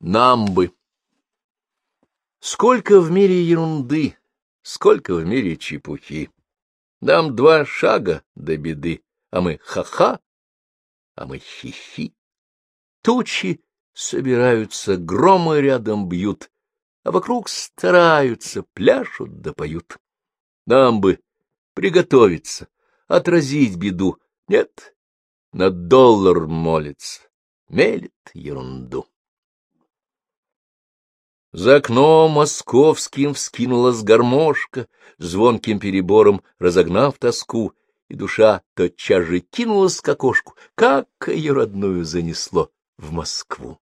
Нам бы. Сколько в мире ерунды, сколько в мире чепухи. Нам два шага до беды, а мы ха-ха, а мы хи-хи. Тучи собираются, громы рядом бьют, а вокруг стараются, пляшут да поют. Нам бы приготовиться, отразить беду. Нет, на доллар молится, мелет ерунду. За окном московским вскинулась гармошка, звонким перебором разогнав тоску, и душа тотчас же кинулась к окошку, как ее родную занесло в Москву.